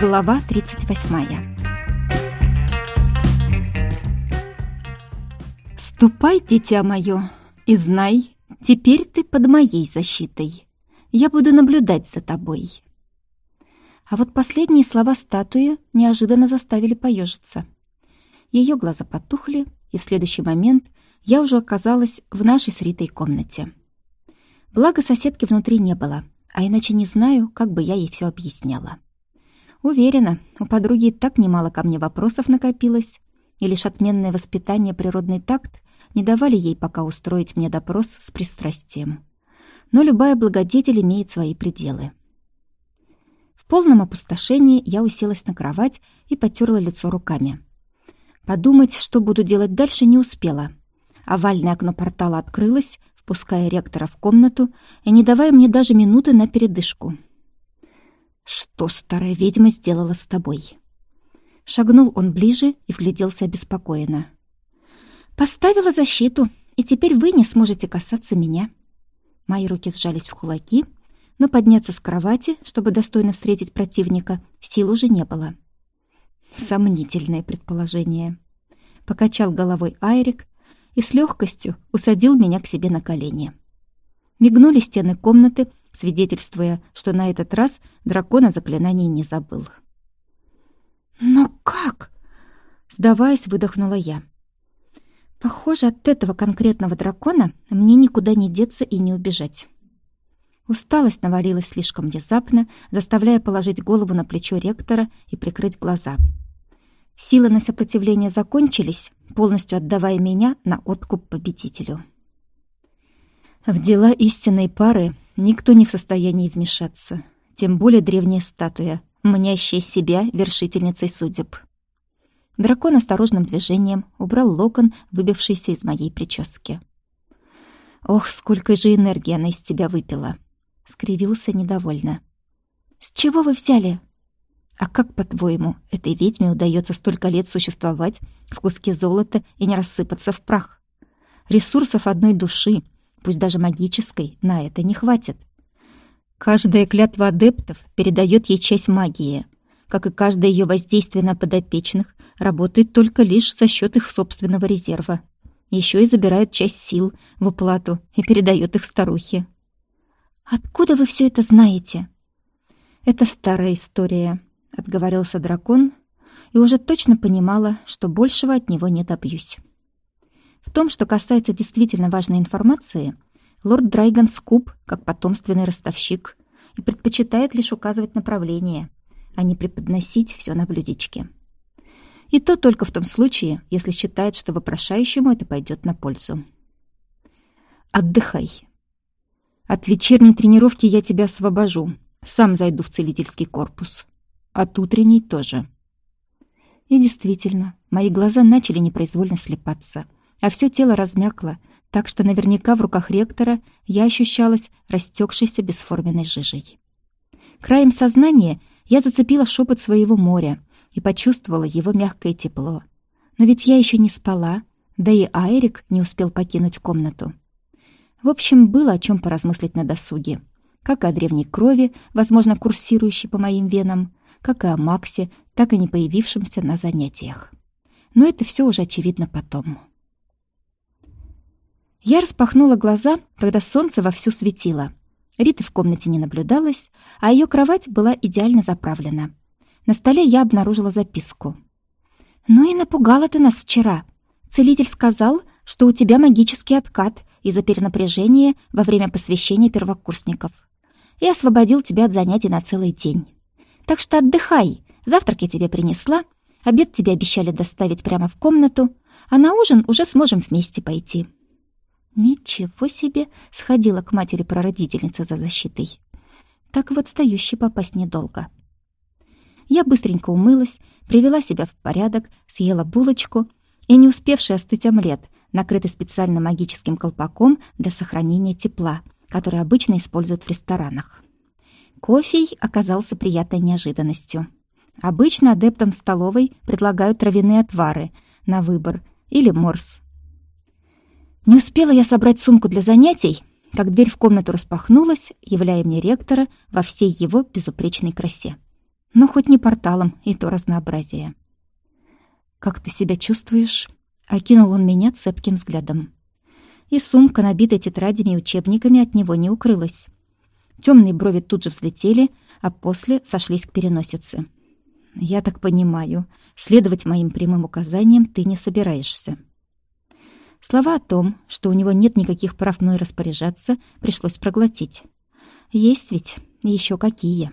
Глава 38. «Ступай, дитя мое, и знай, теперь ты под моей защитой. Я буду наблюдать за тобой». А вот последние слова статуи неожиданно заставили поежиться. Ее глаза потухли, и в следующий момент я уже оказалась в нашей с Ритой комнате. Благо соседки внутри не было, а иначе не знаю, как бы я ей все объясняла. Уверена, у подруги так немало ко мне вопросов накопилось, и лишь отменное воспитание природный такт не давали ей пока устроить мне допрос с пристрастием. Но любая благодетель имеет свои пределы. В полном опустошении я уселась на кровать и потерла лицо руками. Подумать, что буду делать дальше, не успела. Овальное окно портала открылось, впуская ректора в комнату и не давая мне даже минуты на передышку. «Что старая ведьма сделала с тобой?» Шагнул он ближе и вгляделся обеспокоенно. «Поставила защиту, и теперь вы не сможете касаться меня». Мои руки сжались в кулаки, но подняться с кровати, чтобы достойно встретить противника, сил уже не было. Сомнительное предположение. Покачал головой Айрик и с легкостью усадил меня к себе на колени. Мигнули стены комнаты, свидетельствуя, что на этот раз дракона заклинаний не забыл. «Но как?» — сдаваясь, выдохнула я. «Похоже, от этого конкретного дракона мне никуда не деться и не убежать». Усталость навалилась слишком внезапно, заставляя положить голову на плечо ректора и прикрыть глаза. Силы на сопротивление закончились, полностью отдавая меня на откуп победителю. В дела истинной пары Никто не в состоянии вмешаться, тем более древняя статуя, мнящая себя вершительницей судеб. Дракон осторожным движением убрал локон, выбившийся из моей прически. «Ох, сколько же энергии она из тебя выпила!» — скривился недовольно. «С чего вы взяли?» «А как, по-твоему, этой ведьме удается столько лет существовать в куске золота и не рассыпаться в прах? Ресурсов одной души, пусть даже магической, на это не хватит. Каждая клятва адептов передает ей часть магии, как и каждое ее воздействие на подопечных работает только лишь за счет их собственного резерва. Еще и забирает часть сил в уплату и передает их старухе. «Откуда вы все это знаете?» «Это старая история», — отговорился дракон, и уже точно понимала, что большего от него не добьюсь. В том, что касается действительно важной информации, лорд Драйган скуп, как потомственный ростовщик, и предпочитает лишь указывать направление, а не преподносить все на блюдечке. И то только в том случае, если считает, что вопрошающему это пойдет на пользу. Отдыхай. От вечерней тренировки я тебя освобожу. Сам зайду в целительский корпус. От утренней тоже. И действительно, мои глаза начали непроизвольно слепаться — а все тело размякло, так что наверняка в руках ректора я ощущалась растекшейся бесформенной жижей. Краем сознания я зацепила шепот своего моря и почувствовала его мягкое тепло. Но ведь я еще не спала, да и Айрик не успел покинуть комнату. В общем, было о чем поразмыслить на досуге. Как о древней крови, возможно, курсирующей по моим венам, как и о Максе, так и не появившемся на занятиях. Но это все уже очевидно потом. Я распахнула глаза, когда солнце вовсю светило. Риты в комнате не наблюдалось, а ее кровать была идеально заправлена. На столе я обнаружила записку. «Ну и напугала ты нас вчера. Целитель сказал, что у тебя магический откат из-за перенапряжения во время посвящения первокурсников. И освободил тебя от занятий на целый день. Так что отдыхай. Завтрак я тебе принесла, обед тебе обещали доставить прямо в комнату, а на ужин уже сможем вместе пойти». Ничего себе! Сходила к матери прародительница за защитой. Так в отстающий попасть недолго. Я быстренько умылась, привела себя в порядок, съела булочку и не успевший остыть омлет, накрытый специальным магическим колпаком для сохранения тепла, который обычно используют в ресторанах. Кофе оказался приятной неожиданностью. Обычно адептам в столовой предлагают травяные отвары на выбор или морс. Не успела я собрать сумку для занятий, как дверь в комнату распахнулась, являя мне ректора во всей его безупречной красе. Но хоть не порталом, и то разнообразие. «Как ты себя чувствуешь?» — окинул он меня цепким взглядом. И сумка, набитая тетрадями и учебниками, от него не укрылась. Темные брови тут же взлетели, а после сошлись к переносице. «Я так понимаю, следовать моим прямым указаниям ты не собираешься». Слова о том, что у него нет никаких прав мной распоряжаться, пришлось проглотить. Есть ведь еще какие.